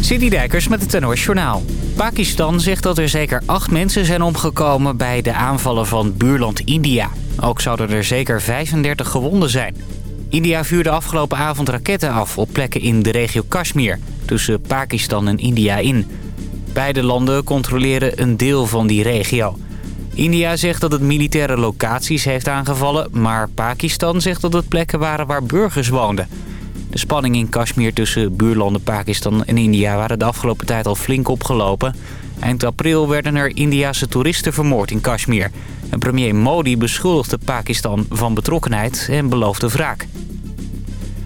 Dijkers met het NOS Journaal. Pakistan zegt dat er zeker acht mensen zijn omgekomen bij de aanvallen van buurland India. Ook zouden er zeker 35 gewonden zijn. India vuurde afgelopen avond raketten af op plekken in de regio Kashmir... tussen Pakistan en India in. Beide landen controleren een deel van die regio. India zegt dat het militaire locaties heeft aangevallen... maar Pakistan zegt dat het plekken waren waar burgers woonden... De spanning in Kashmir tussen buurlanden Pakistan en India waren de afgelopen tijd al flink opgelopen. Eind april werden er Indiase toeristen vermoord in Kashmir. En premier Modi beschuldigde Pakistan van betrokkenheid en beloofde wraak.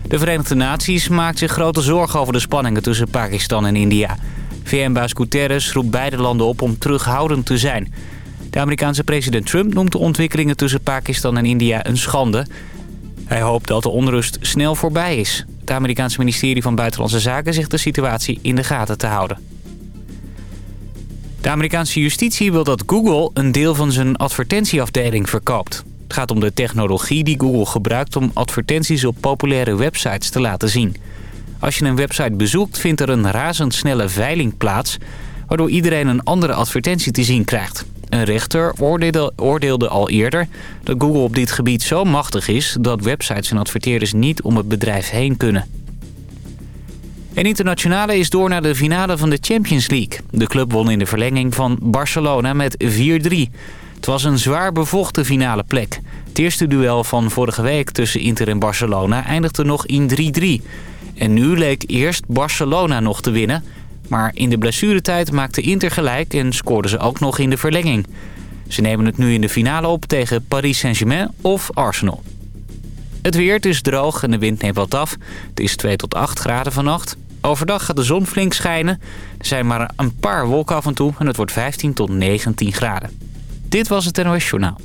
De Verenigde Naties maakt zich grote zorgen over de spanningen tussen Pakistan en India. VN-baas Guterres roept beide landen op om terughoudend te zijn. De Amerikaanse president Trump noemt de ontwikkelingen tussen Pakistan en India een schande... Hij hoopt dat de onrust snel voorbij is. Het Amerikaanse ministerie van Buitenlandse Zaken zegt de situatie in de gaten te houden. De Amerikaanse justitie wil dat Google een deel van zijn advertentieafdeling verkoopt. Het gaat om de technologie die Google gebruikt om advertenties op populaire websites te laten zien. Als je een website bezoekt vindt er een razendsnelle veiling plaats... waardoor iedereen een andere advertentie te zien krijgt. Een rechter oordeelde, al eerder dat Google op dit gebied zo machtig is... dat websites en adverteerders niet om het bedrijf heen kunnen. En Internationale is door naar de finale van de Champions League. De club won in de verlenging van Barcelona met 4-3. Het was een zwaar bevochten finale plek. Het eerste duel van vorige week tussen Inter en Barcelona eindigde nog in 3-3. En nu leek eerst Barcelona nog te winnen... Maar in de blessuretijd maakte Inter gelijk en scoorden ze ook nog in de verlenging. Ze nemen het nu in de finale op tegen Paris Saint-Germain of Arsenal. Het weer, het is droog en de wind neemt wat af. Het is 2 tot 8 graden vannacht. Overdag gaat de zon flink schijnen. Er zijn maar een paar wolken af en toe en het wordt 15 tot 19 graden. Dit was het NOS Journaal.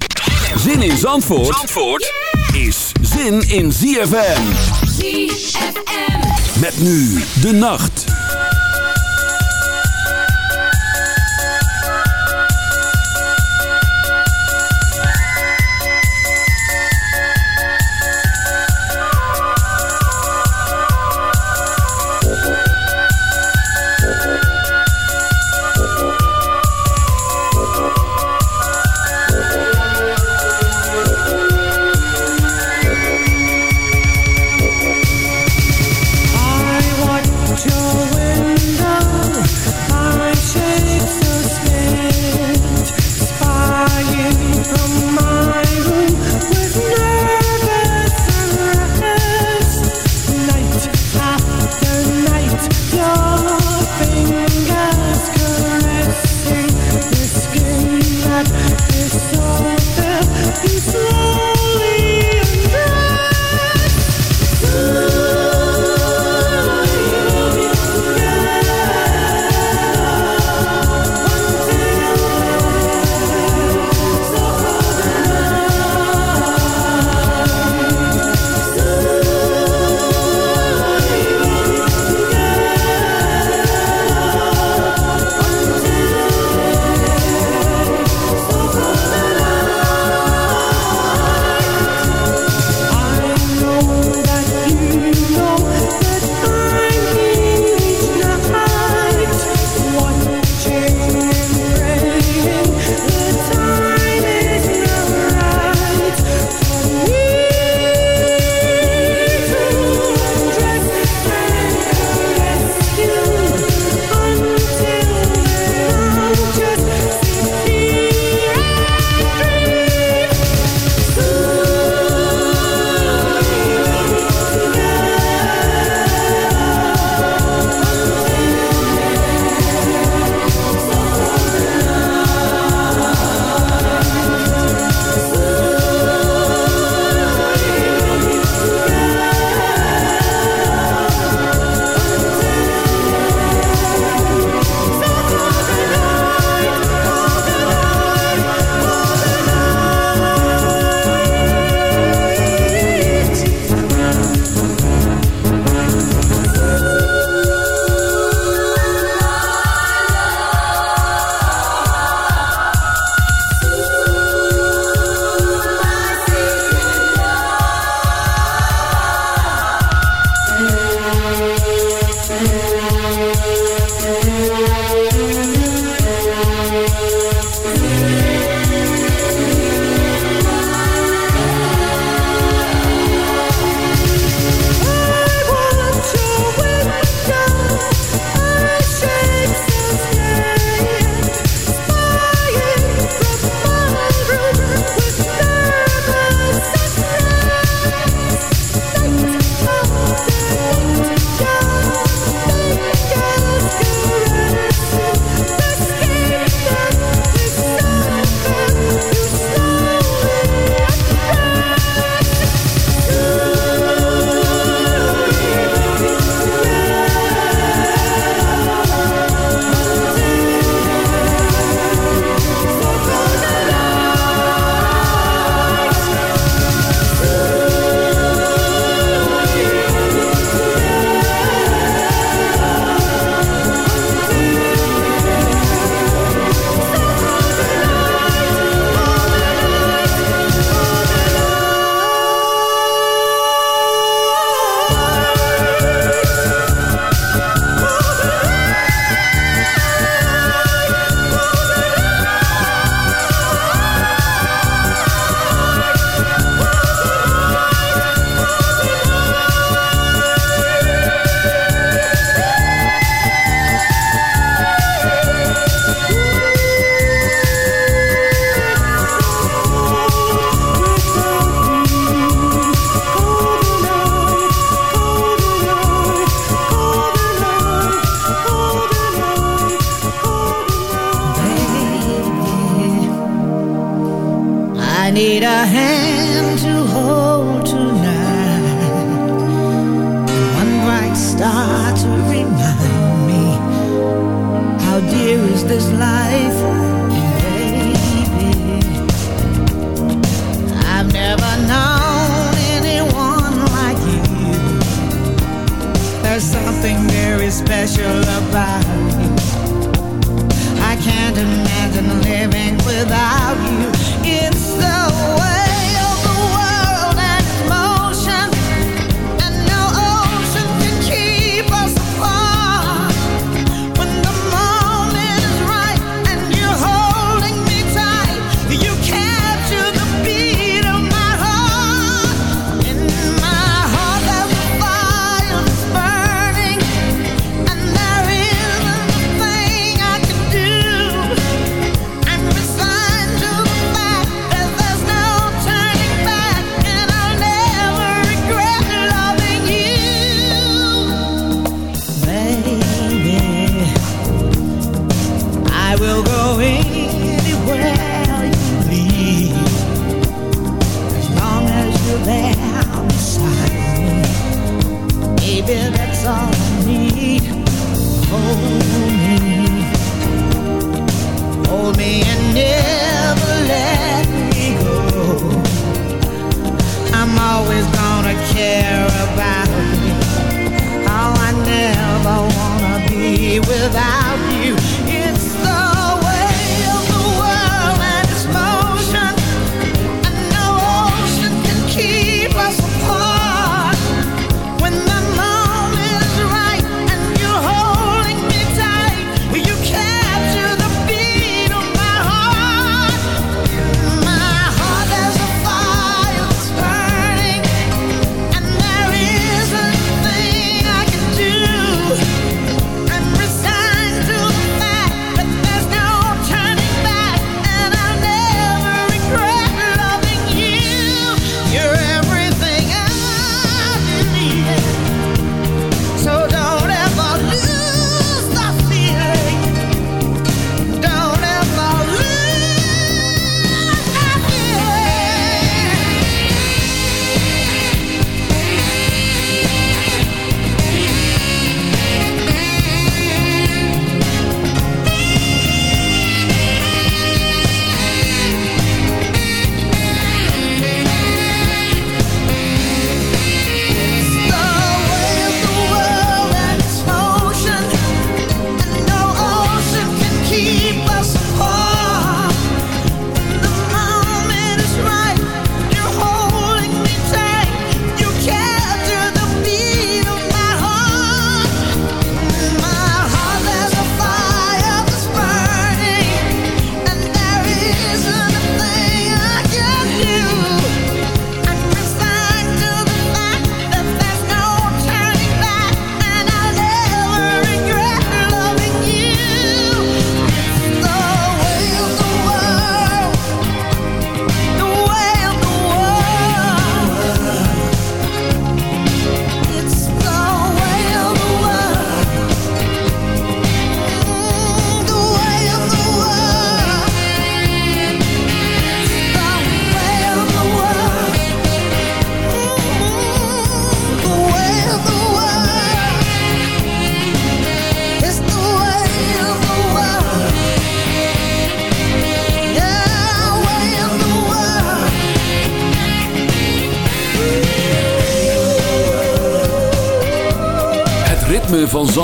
Zin in Zandvoort, Zandvoort is zin in ZFM. ZFM. Met nu de nacht.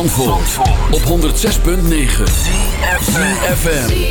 Zandvoort, op 106.9 CFFM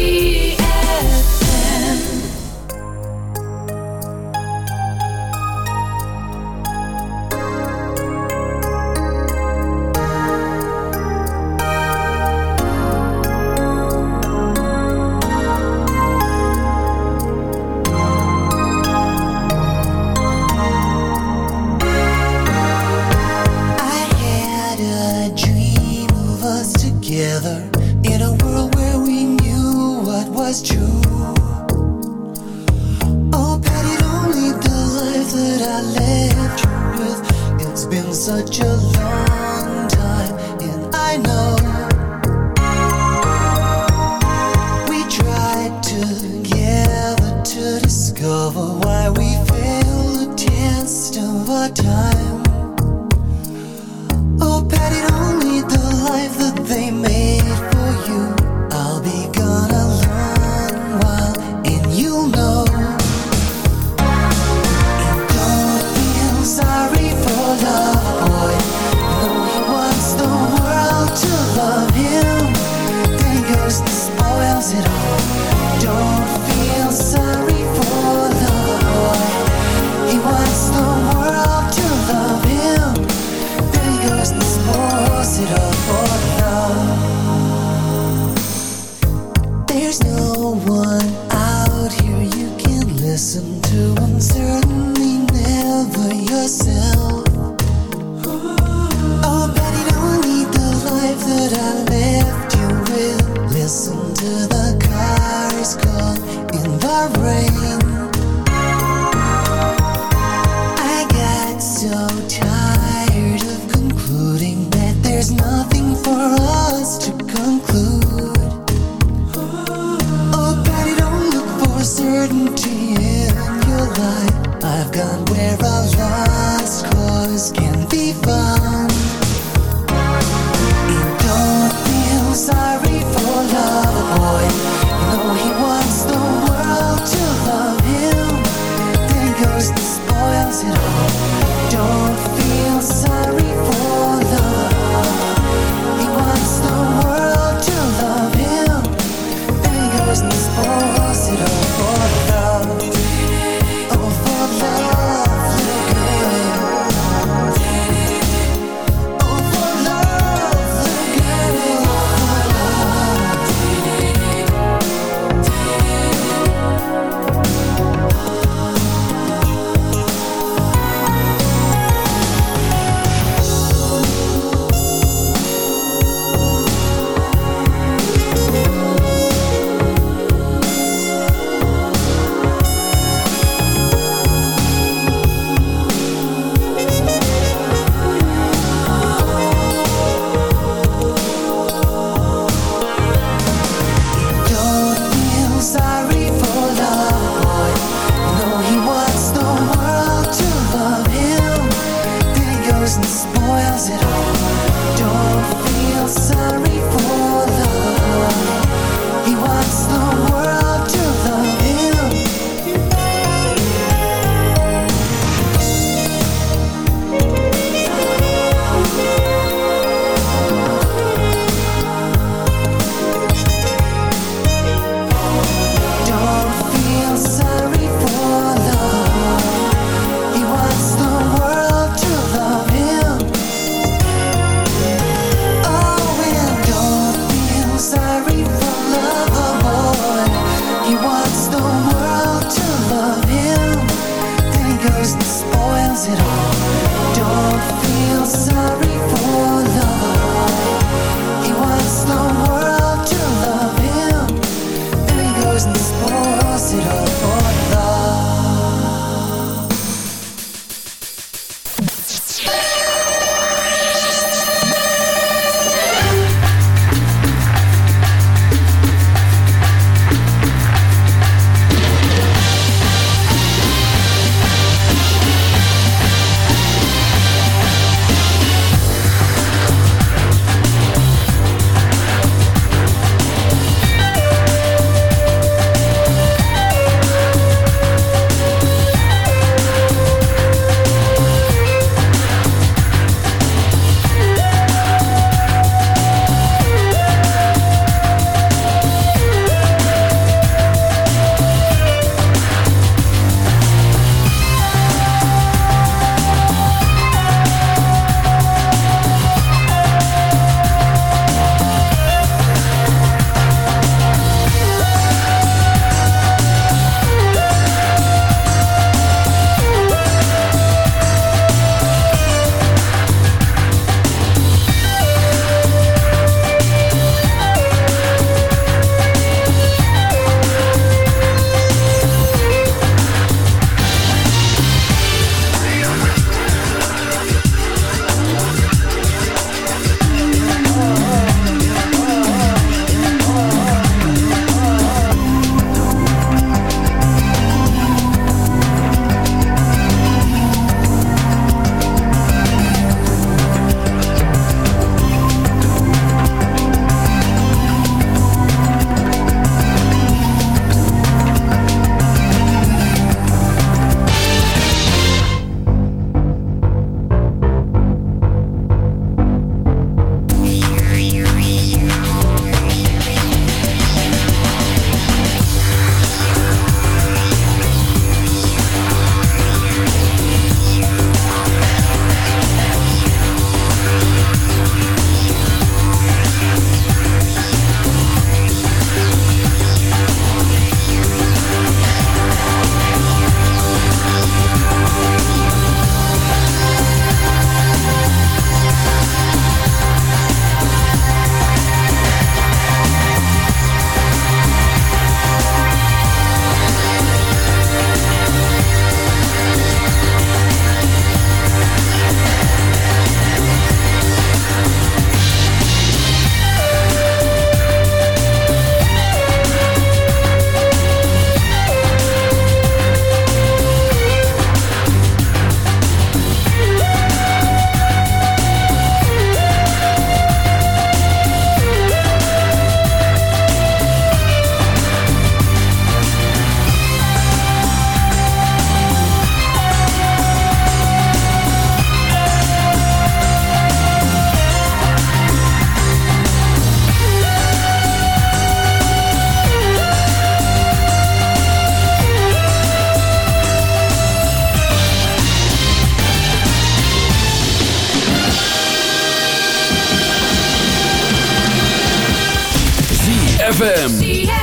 ZFM.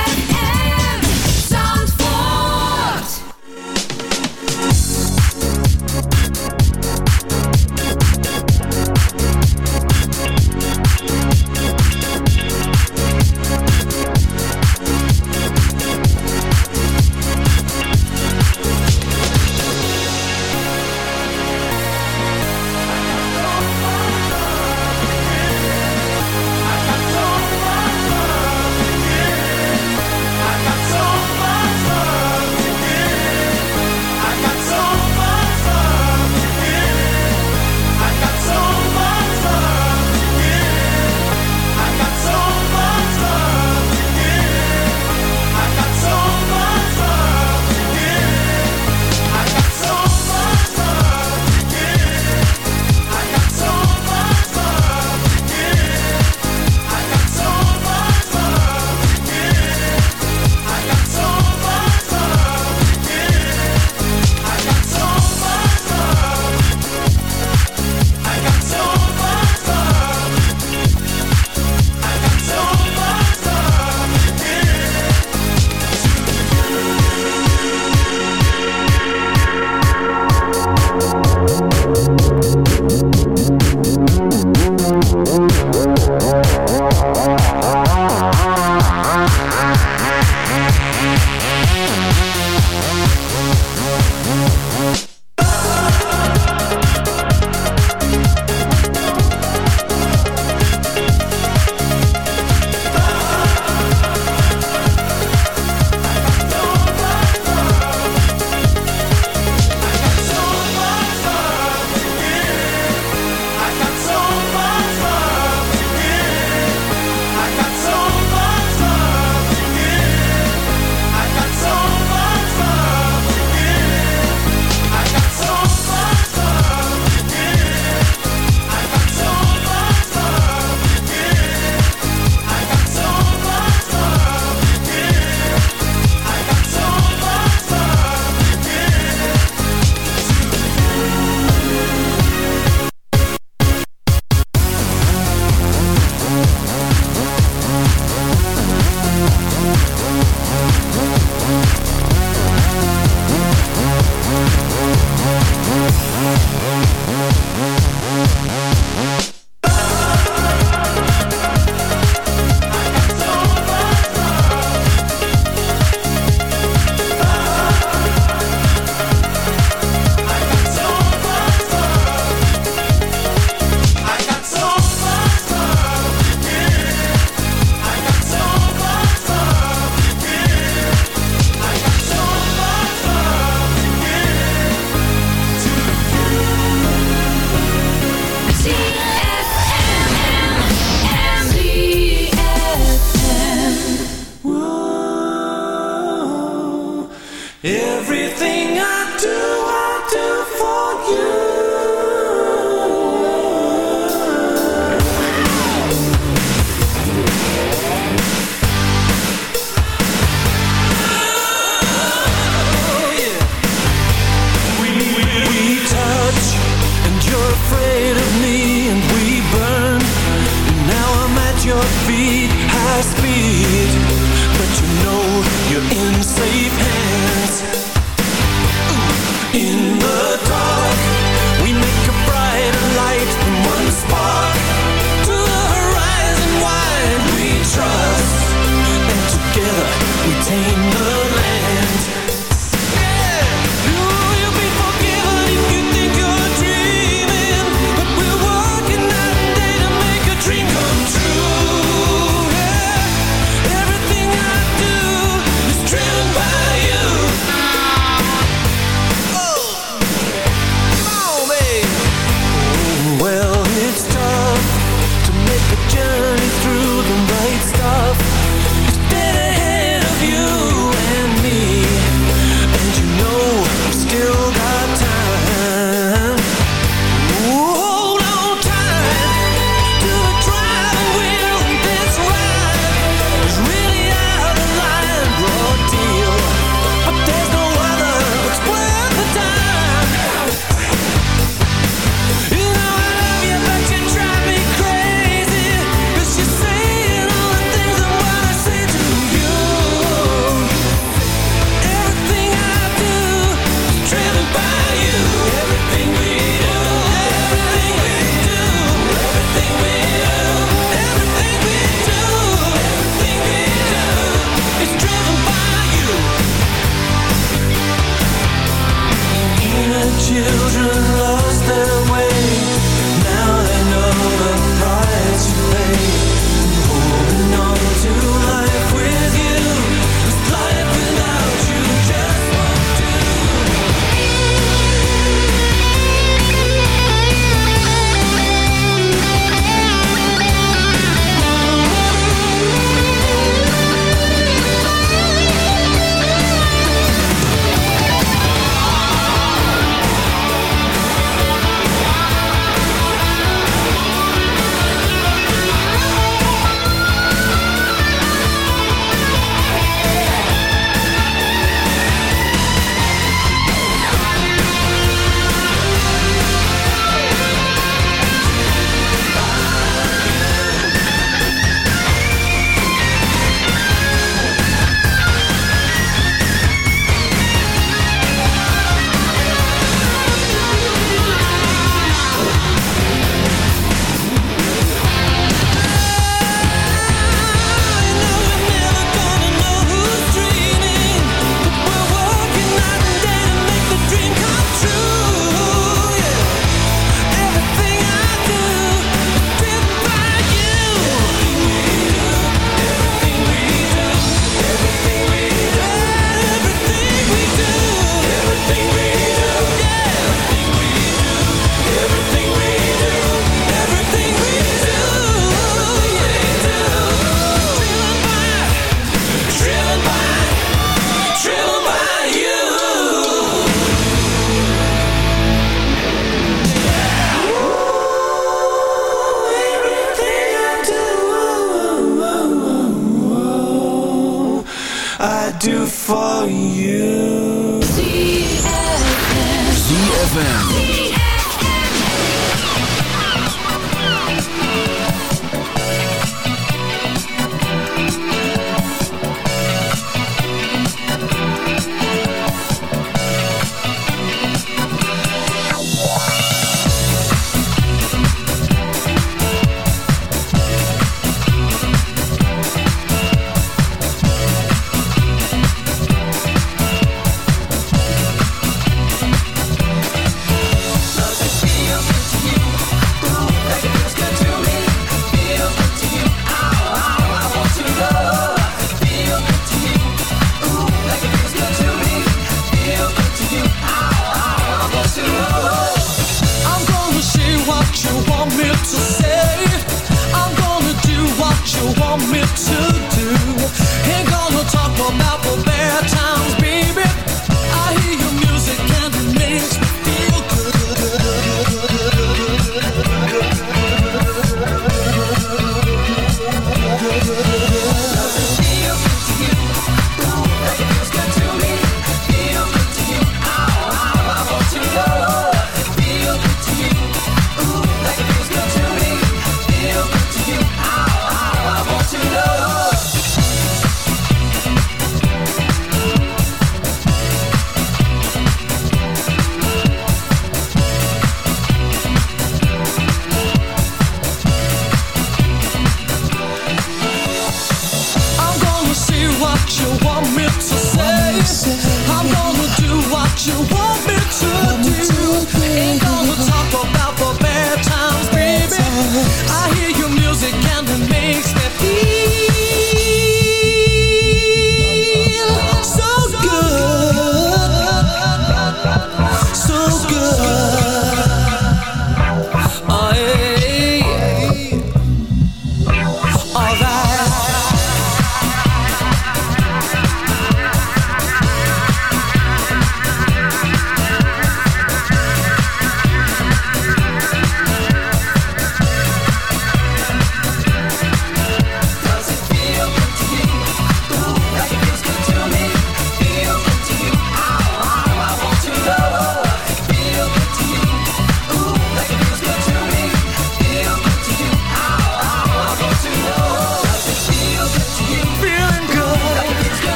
your feet high speed But you know you're in safe hands. Ooh, in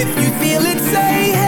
if you feel it, say hey.